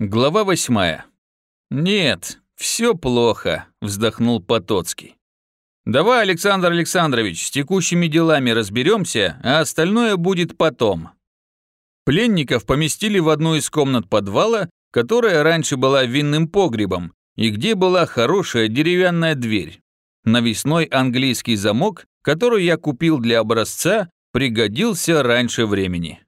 Глава восьмая. «Нет, все плохо», — вздохнул Потоцкий. «Давай, Александр Александрович, с текущими делами разберемся, а остальное будет потом». Пленников поместили в одну из комнат подвала, которая раньше была винным погребом, и где была хорошая деревянная дверь. Навесной английский замок, который я купил для образца, пригодился раньше времени.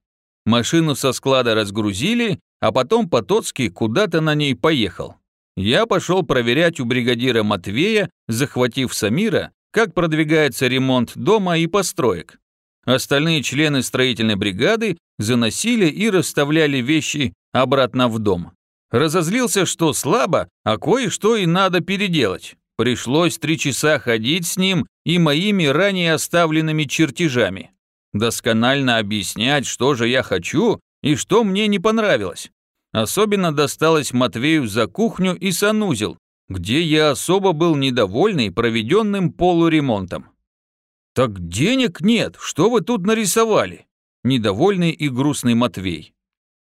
Машину со склада разгрузили, а потом Потоцкий куда-то на ней поехал. Я пошел проверять у бригадира Матвея, захватив Самира, как продвигается ремонт дома и построек. Остальные члены строительной бригады заносили и расставляли вещи обратно в дом. Разозлился, что слабо, а кое-что и надо переделать. Пришлось три часа ходить с ним и моими ранее оставленными чертежами. Досконально объяснять, что же я хочу и что мне не понравилось. Особенно досталось Матвею за кухню и санузел, где я особо был недовольный проведенным полуремонтом. «Так денег нет, что вы тут нарисовали?» Недовольный и грустный Матвей.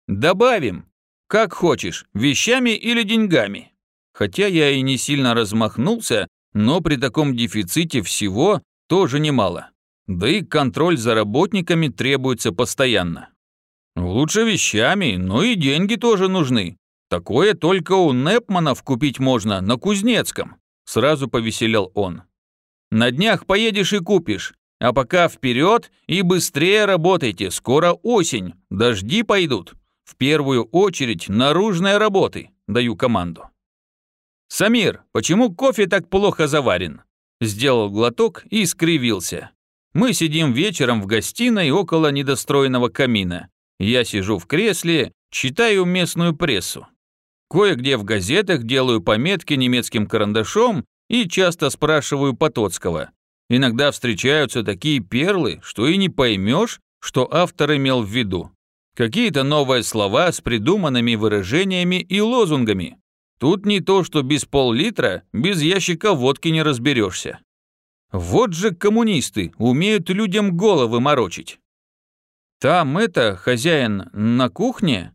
«Добавим. Как хочешь, вещами или деньгами?» Хотя я и не сильно размахнулся, но при таком дефиците всего тоже немало. Да и контроль за работниками требуется постоянно. Лучше вещами, но и деньги тоже нужны. Такое только у Непманов купить можно на Кузнецком. Сразу повеселел он. На днях поедешь и купишь. А пока вперед и быстрее работайте, скоро осень, дожди пойдут. В первую очередь наружные работы, даю команду. «Самир, почему кофе так плохо заварен?» Сделал глоток и скривился. Мы сидим вечером в гостиной около недостроенного камина. Я сижу в кресле, читаю местную прессу. Кое-где в газетах делаю пометки немецким карандашом и часто спрашиваю Потоцкого. Иногда встречаются такие перлы, что и не поймешь, что автор имел в виду. Какие-то новые слова с придуманными выражениями и лозунгами. Тут не то, что без пол-литра, без ящика водки не разберешься. Вот же коммунисты умеют людям головы морочить. Там это, хозяин, на кухне?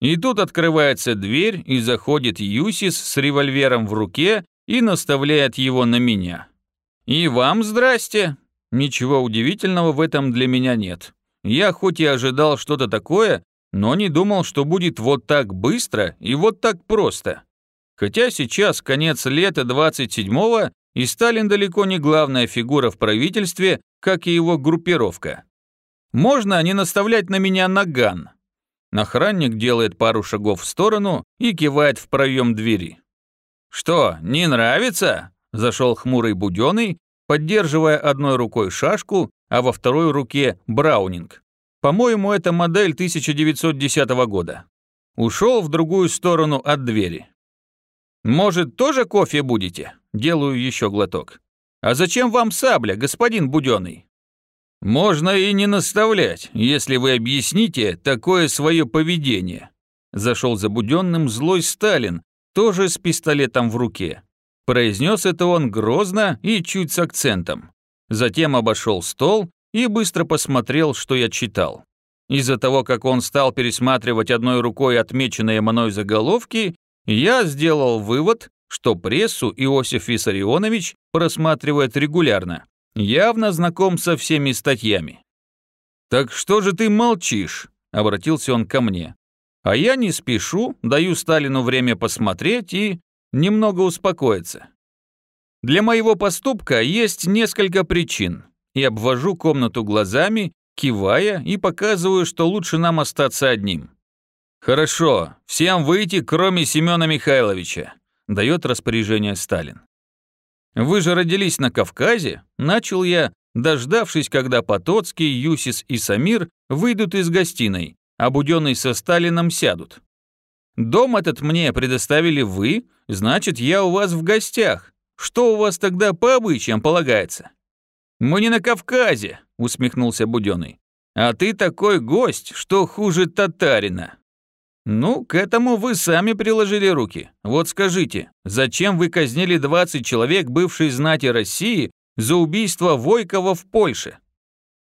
И тут открывается дверь, и заходит Юсис с револьвером в руке и наставляет его на меня. И вам здрасте. Ничего удивительного в этом для меня нет. Я хоть и ожидал что-то такое, но не думал, что будет вот так быстро и вот так просто. Хотя сейчас конец лета 27-го, и Сталин далеко не главная фигура в правительстве, как и его группировка. Можно не наставлять на меня наган. Охранник делает пару шагов в сторону и кивает в проем двери. «Что, не нравится?» – зашел хмурый Буденный, поддерживая одной рукой шашку, а во второй руке Браунинг. По-моему, это модель 1910 года. Ушел в другую сторону от двери. «Может, тоже кофе будете?» Делаю еще глоток. «А зачем вам сабля, господин Буденный?» «Можно и не наставлять, если вы объясните такое свое поведение», зашел за Буденным злой Сталин, тоже с пистолетом в руке. Произнес это он грозно и чуть с акцентом. Затем обошел стол и быстро посмотрел, что я читал. Из-за того, как он стал пересматривать одной рукой отмеченные мной заголовки, я сделал вывод, что прессу Иосиф Виссарионович просматривает регулярно, явно знаком со всеми статьями. «Так что же ты молчишь?» – обратился он ко мне. «А я не спешу, даю Сталину время посмотреть и немного успокоиться. Для моего поступка есть несколько причин, и обвожу комнату глазами, кивая и показываю, что лучше нам остаться одним. «Хорошо, всем выйти, кроме Семена Михайловича», – дает распоряжение Сталин. «Вы же родились на Кавказе?» – начал я, дождавшись, когда Потоцкий, Юсис и Самир выйдут из гостиной, а Буденный со Сталином сядут. «Дом этот мне предоставили вы, значит, я у вас в гостях. Что у вас тогда по обычаям полагается?» «Мы не на Кавказе», – усмехнулся Буденный. «А ты такой гость, что хуже татарина». «Ну, к этому вы сами приложили руки. Вот скажите, зачем вы казнили 20 человек бывшей знати России за убийство Войкова в Польше?»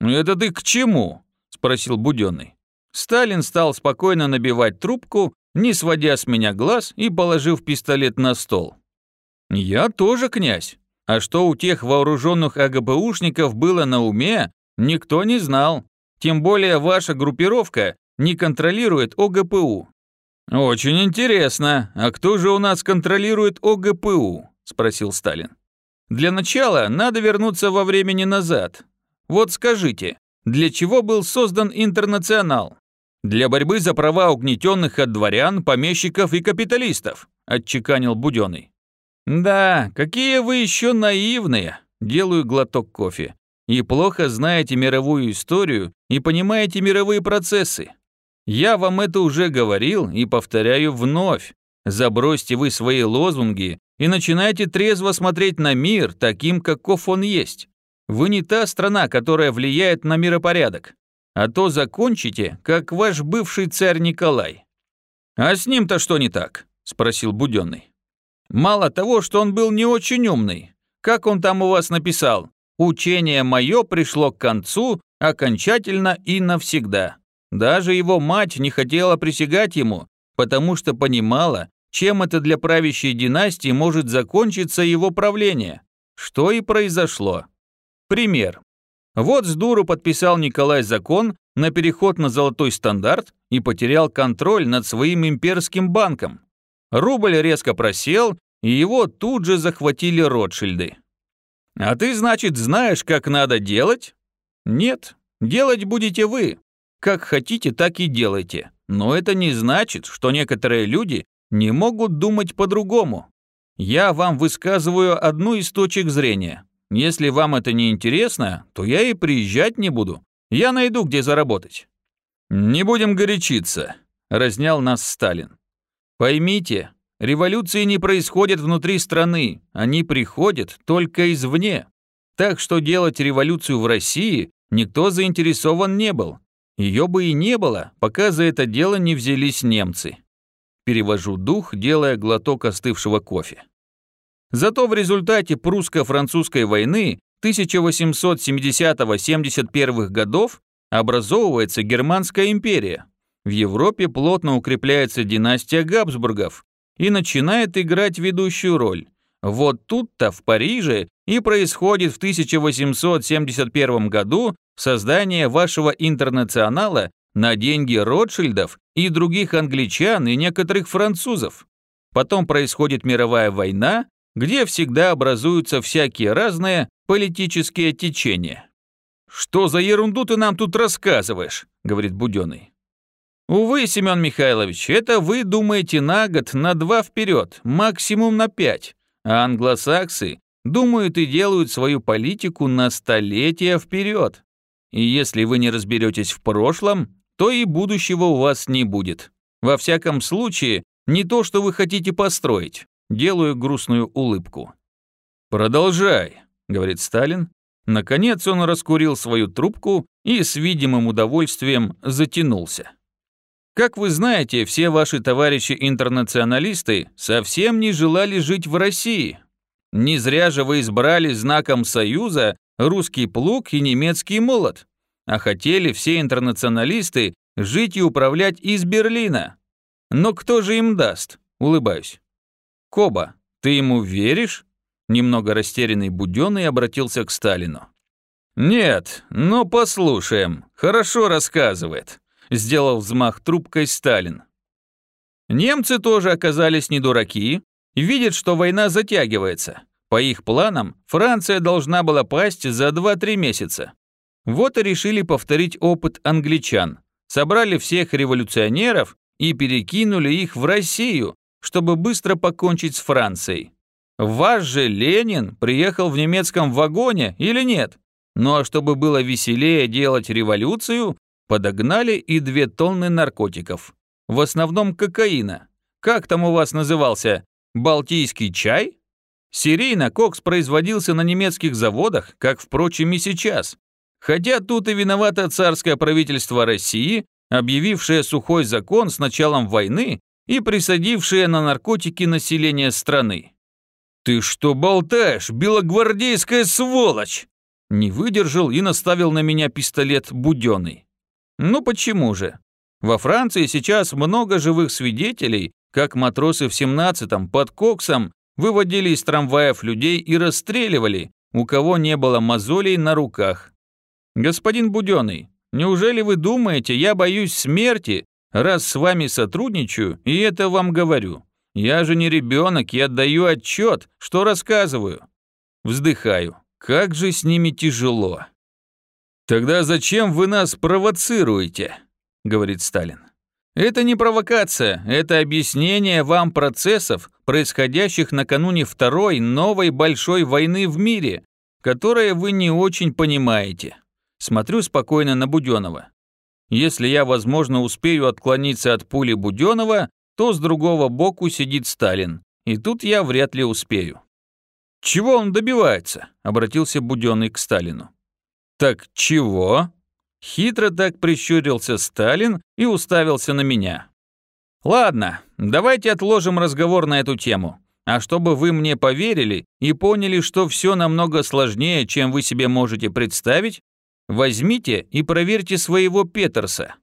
«Это ты к чему?» – спросил Буденный. Сталин стал спокойно набивать трубку не сводя с меня глаз и положив пистолет на стол. «Я тоже князь. А что у тех вооруженных АГПУшников было на уме, никто не знал. Тем более ваша группировка не контролирует ОГПУ. «Очень интересно. А кто же у нас контролирует ОГПУ?» – спросил Сталин. «Для начала надо вернуться во времени назад. Вот скажите, для чего был создан интернационал? Для борьбы за права угнетенных от дворян, помещиков и капиталистов», – отчеканил Буденный. «Да, какие вы еще наивные!» – делаю глоток кофе. «И плохо знаете мировую историю и понимаете мировые процессы. Я вам это уже говорил и повторяю вновь. Забросьте вы свои лозунги и начинайте трезво смотреть на мир таким, каков он есть. Вы не та страна, которая влияет на миропорядок. А то закончите, как ваш бывший царь Николай. А с ним-то что не так? Спросил Буденный. Мало того, что он был не очень умный. Как он там у вас написал? Учение мое пришло к концу окончательно и навсегда. Даже его мать не хотела присягать ему, потому что понимала, чем это для правящей династии может закончиться его правление. Что и произошло. Пример. Вот с дуру подписал Николай закон на переход на золотой стандарт и потерял контроль над своим имперским банком. Рубль резко просел, и его тут же захватили Ротшильды. А ты, значит, знаешь, как надо делать? Нет, делать будете вы, как хотите, так и делайте. Но это не значит, что некоторые люди не могут думать по-другому. Я вам высказываю одну из точек зрения. Если вам это не интересно, то я и приезжать не буду. Я найду, где заработать». «Не будем горячиться», – разнял нас Сталин. «Поймите, революции не происходят внутри страны, они приходят только извне. Так что делать революцию в России никто заинтересован не был. Ее бы и не было, пока за это дело не взялись немцы. Перевожу дух, делая глоток остывшего кофе. Зато в результате прусско-французской войны 1870-71 годов образовывается Германская империя. В Европе плотно укрепляется династия Габсбургов и начинает играть ведущую роль. Вот тут-то, в Париже, и происходит в 1871 году создание вашего интернационала на деньги Ротшильдов и других англичан и некоторых французов. Потом происходит мировая война, где всегда образуются всякие разные политические течения. «Что за ерунду ты нам тут рассказываешь?» – говорит Буденный. «Увы, Семен Михайлович, это вы думаете на год, на два вперед, максимум на пять, а англосаксы думают и делают свою политику на столетия вперед. И если вы не разберетесь в прошлом, то и будущего у вас не будет. Во всяком случае, не то, что вы хотите построить. Делаю грустную улыбку. «Продолжай», — говорит Сталин. Наконец он раскурил свою трубку и с видимым удовольствием затянулся. Как вы знаете, все ваши товарищи-интернационалисты совсем не желали жить в России. Не зря же вы избрали знаком Союза русский плуг и немецкий молот, а хотели все интернационалисты жить и управлять из Берлина. Но кто же им даст? Улыбаюсь. Коба, ты ему веришь? Немного растерянный Буденный обратился к Сталину. «Нет, но послушаем. Хорошо рассказывает», — сделал взмах трубкой Сталин. Немцы тоже оказались не дураки, видят, что война затягивается. По их планам, Франция должна была пасть за 2-3 месяца. Вот и решили повторить опыт англичан. Собрали всех революционеров и перекинули их в Россию, чтобы быстро покончить с Францией. Ваш же Ленин приехал в немецком вагоне или нет? Ну а чтобы было веселее делать революцию, подогнали и две тонны наркотиков. В основном кокаина. Как там у вас назывался? Балтийский чай? Серийно кокс производился на немецких заводах, как, впрочем, и сейчас. Хотя тут и виновато царское правительство России, объявившее сухой закон с началом войны и присадившее на наркотики население страны. «Ты что болтаешь, белогвардейская сволочь?» Не выдержал и наставил на меня пистолет Буденный. «Ну почему же? Во Франции сейчас много живых свидетелей, как матросы в 17-м под коксом выводили из трамваев людей и расстреливали, у кого не было мозолей на руках. Господин Буденный, неужели вы думаете, я боюсь смерти, раз с вами сотрудничаю и это вам говорю? Я же не ребенок и отдаю отчет, что рассказываю. Вздыхаю. Как же с ними тяжело. Тогда зачем вы нас провоцируете? говорит Сталин. Это не провокация, это объяснение вам процессов, происходящих накануне второй новой большой войны в мире, которые вы не очень понимаете. Смотрю спокойно на Буденова. Если я, возможно, успею отклониться от пули Буденова, то с другого боку сидит Сталин, и тут я вряд ли успею. «Чего он добивается?» – обратился Буденный к Сталину. «Так чего?» Хитро так прищурился Сталин и уставился на меня. «Ладно, давайте отложим разговор на эту тему. А чтобы вы мне поверили и поняли, что все намного сложнее, чем вы себе можете представить, возьмите и проверьте своего Петерса.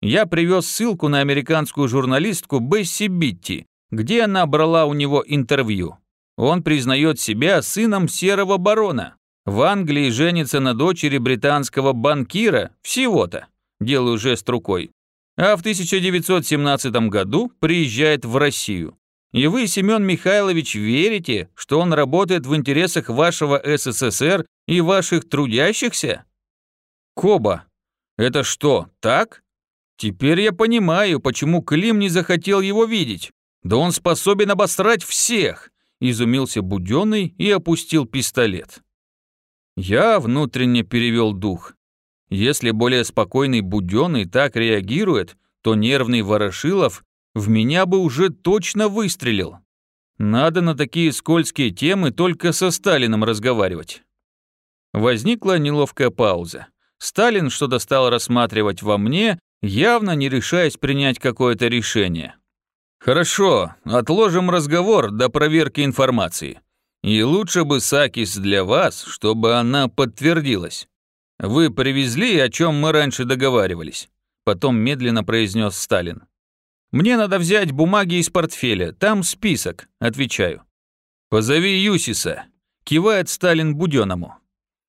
Я привез ссылку на американскую журналистку Бесси Битти, где она брала у него интервью. Он признает себя сыном серого барона. В Англии женится на дочери британского банкира, всего-то, делаю жест рукой. А в 1917 году приезжает в Россию. И вы, Семен Михайлович, верите, что он работает в интересах вашего СССР и ваших трудящихся? Коба, это что, так? Теперь я понимаю, почему Клим не захотел его видеть. Да он способен обосрать всех, изумился Буденный и опустил пистолет. Я внутренне перевел дух. Если более спокойный Буденный так реагирует, то нервный Ворошилов в меня бы уже точно выстрелил. Надо на такие скользкие темы только со Сталином разговаривать. Возникла неловкая пауза. Сталин что-то стал рассматривать во мне, явно не решаясь принять какое-то решение. «Хорошо, отложим разговор до проверки информации. И лучше бы Сакис для вас, чтобы она подтвердилась. Вы привезли, о чем мы раньше договаривались. Потом медленно произнес Сталин. Мне надо взять бумаги из портфеля, там список, отвечаю. Позови Юсиса, кивает Сталин Буденному.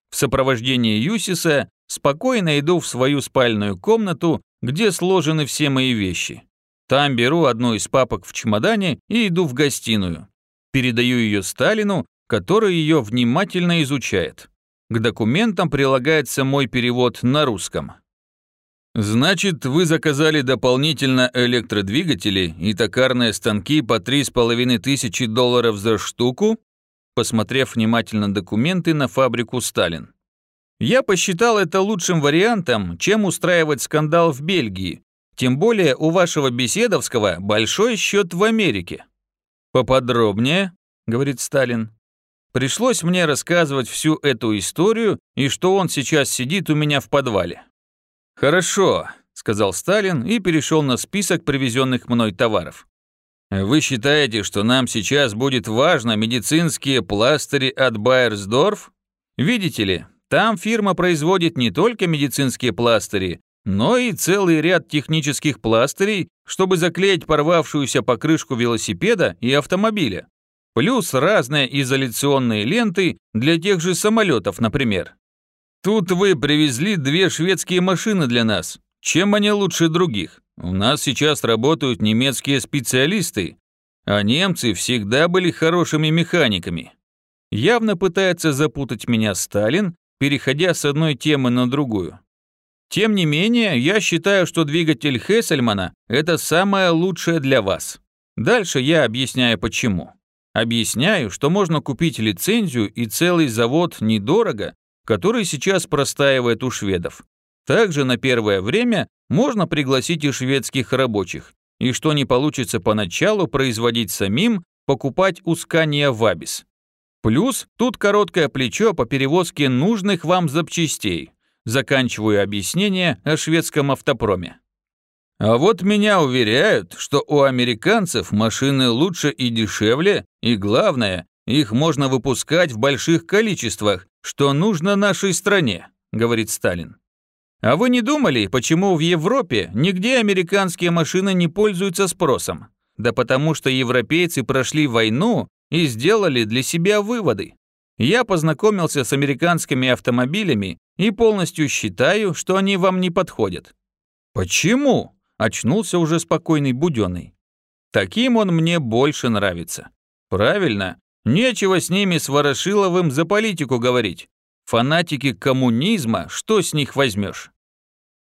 В сопровождении Юсиса спокойно иду в свою спальную комнату, где сложены все мои вещи. Там беру одну из папок в чемодане и иду в гостиную передаю ее Сталину, который ее внимательно изучает. К документам прилагается мой перевод на русском. Значит, вы заказали дополнительно электродвигатели и токарные станки по три с половиной тысячи долларов за штуку? Посмотрев внимательно документы на фабрику Сталин. Я посчитал это лучшим вариантом, чем устраивать скандал в Бельгии. Тем более у вашего Беседовского большой счет в Америке. «Поподробнее», — говорит Сталин. «Пришлось мне рассказывать всю эту историю и что он сейчас сидит у меня в подвале». «Хорошо», — сказал Сталин и перешел на список привезенных мной товаров. «Вы считаете, что нам сейчас будет важно медицинские пластыри от Байерсдорф? Видите ли, там фирма производит не только медицинские пластыри, но и целый ряд технических пластырей, чтобы заклеить порвавшуюся покрышку велосипеда и автомобиля. Плюс разные изоляционные ленты для тех же самолетов, например. Тут вы привезли две шведские машины для нас. Чем они лучше других? У нас сейчас работают немецкие специалисты, а немцы всегда были хорошими механиками. Явно пытается запутать меня Сталин, переходя с одной темы на другую. Тем не менее, я считаю, что двигатель Хессельмана – это самое лучшее для вас. Дальше я объясняю почему. Объясняю, что можно купить лицензию и целый завод недорого, который сейчас простаивает у шведов. Также на первое время можно пригласить и шведских рабочих, и что не получится поначалу производить самим, покупать у Скания Вабис. Плюс тут короткое плечо по перевозке нужных вам запчастей, заканчиваю объяснение о шведском автопроме. А вот меня уверяют, что у американцев машины лучше и дешевле, и главное, их можно выпускать в больших количествах, что нужно нашей стране, говорит Сталин. А вы не думали, почему в Европе нигде американские машины не пользуются спросом? Да потому что европейцы прошли войну и сделали для себя выводы. Я познакомился с американскими автомобилями и полностью считаю, что они вам не подходят. Почему? Очнулся уже спокойный Буденный. Таким он мне больше нравится. Правильно, нечего с ними с Ворошиловым за политику говорить. Фанатики коммунизма, что с них возьмешь?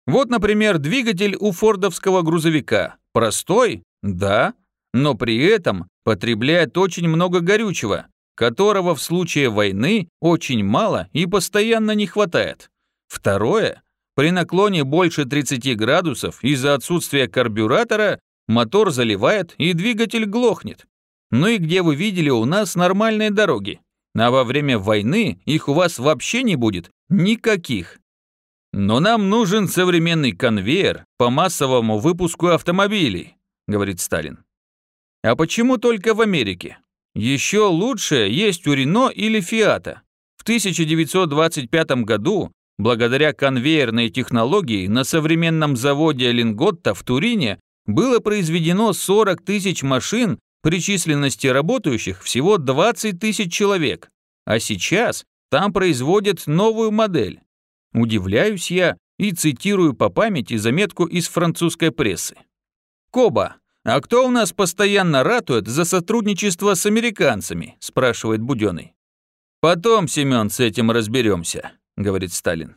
Вот, например, двигатель у фордовского грузовика. Простой? Да. Но при этом потребляет очень много горючего, которого в случае войны очень мало и постоянно не хватает. Второе. При наклоне больше 30 градусов из-за отсутствия карбюратора мотор заливает и двигатель глохнет. Ну и где вы видели у нас нормальные дороги? А во время войны их у вас вообще не будет никаких. Но нам нужен современный конвейер по массовому выпуску автомобилей, говорит Сталин. А почему только в Америке? Еще лучше есть у Рено или Фиата. В 1925 году, благодаря конвейерной технологии, на современном заводе Линготта в Турине было произведено 40 тысяч машин при численности работающих всего 20 тысяч человек, а сейчас там производят новую модель. Удивляюсь я и цитирую по памяти заметку из французской прессы. «Коба, а кто у нас постоянно ратует за сотрудничество с американцами?» – спрашивает Буденный. «Потом, Семен, с этим разберемся», – говорит Сталин.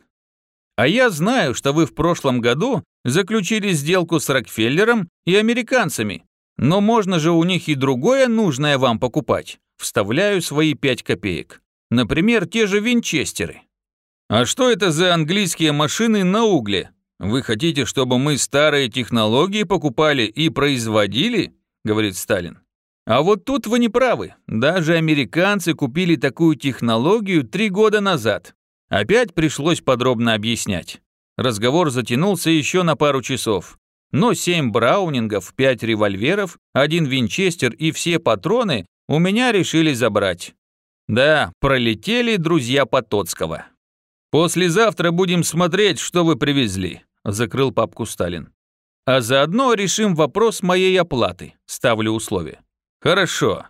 «А я знаю, что вы в прошлом году заключили сделку с Рокфеллером и американцами, но можно же у них и другое нужное вам покупать. Вставляю свои пять копеек. Например, те же винчестеры. А что это за английские машины на угле? Вы хотите, чтобы мы старые технологии покупали и производили? Говорит Сталин. А вот тут вы не правы. Даже американцы купили такую технологию три года назад. Опять пришлось подробно объяснять. Разговор затянулся еще на пару часов. Но семь браунингов, пять револьверов, один винчестер и все патроны у меня решили забрать. Да, пролетели друзья Потоцкого. «Послезавтра будем смотреть, что вы привезли», – закрыл папку Сталин. «А заодно решим вопрос моей оплаты. Ставлю условие». «Хорошо.